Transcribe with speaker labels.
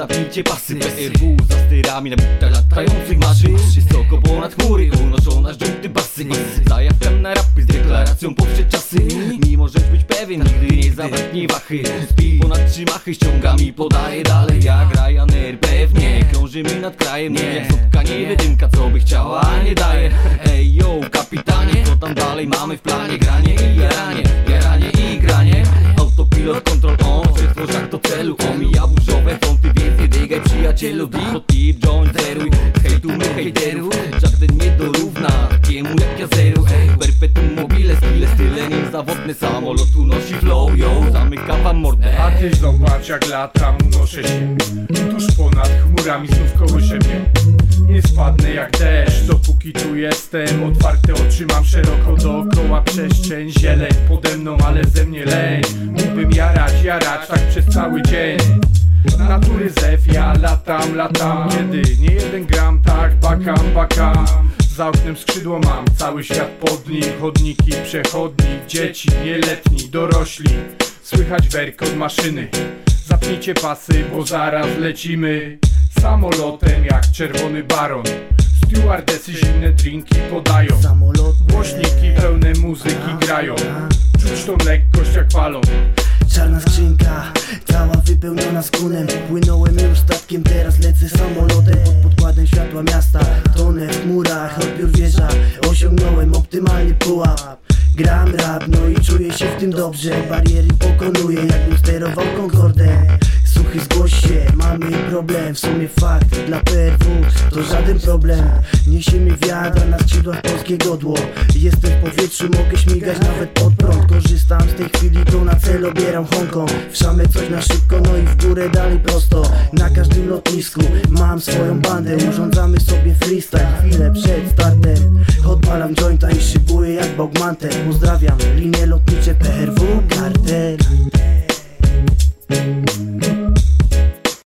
Speaker 1: zapnijcie pasy. PRW za sterami na butach latających maszyn Wysoko ponad chmury unoszą nasz dżunty basy Zajawkam na rapy z deklaracją poprzez czasy. Nie możesz być pewien, nigdy nie zabraknie wachy. Spij ponad trzy machy, ściągam i podaję dalej. Jak Ryanair pewnie krążymy nad krajem. Nie jak sotka nie jedynka, co by chciała, nie daje. Ej yo, kapitanie, co tam dalej mamy w planie? Granie i jaranie Omija burzowe fronty, więc nie dygaj przyjacielu Deep to tip, joint zeruj, hejtujmy hejterów Żaden nie dorówna takiemu jak ja zero Perpetuum mobile, style niezawodny Samolot unosi flow, yo, zamyka wam mordę.
Speaker 2: A ty zobacz jak latam, unoszę się. Tuż ponad chmurami znów kołysze mnie Nie spadnę jak deszcz, dopóki tu jestem. Otwarte oczy mam szeroko dookoła przestrzeń. Zieleń pode mną, ale ze mnie leń. Mógłbym jarać, jarać tak przez cały dzień Natury zew, ja latam, latam. Kiedy nie jeden gram, tak bakam, bakam. Za oknem skrzydło mam, cały świat pod nim. Chodniki, przechodni, dzieci, nieletni, dorośli. Słychać werk od maszyny. Zapnijcie pasy, bo zaraz lecimy. Samolotem jak czerwony baron. Stewardesy zimne drinki podają.
Speaker 3: Samolot
Speaker 2: Głośniki pełne muzyki grają. Czuć tą lekkość jak balon
Speaker 3: Czarna skrzynka, wypełniona skunem Płynąłem już statkiem, teraz lecę samolotem. Pod podkładem światła miasta Tonę w chmurach, odbiór wieża. Osiągnąłem optymalny pułap. Gram rap, no i czuję się w tym dobrze. Bariery pokonuję, jakbym sterował Concordem. Suchy zgłoś się, mamy problem. W sumie fakt, dla PRW to żaden problem. Niesiemy wiatr na skrzydłach polskie godło. Jestem w powietrzu, mogę śmigać nawet pod prąd Korzystam z tej chwili, to na cel obieram Hongkong Wszamy coś na szybko, no i w górę dalej prosto. Na każdym lotnisku mam swoją bandę Urządzamy sobie freestyle. Chwilę przed startem Odpalam jointa i szybuję jak Bogmantel. Pozdrawiam, linie lotnicze PRW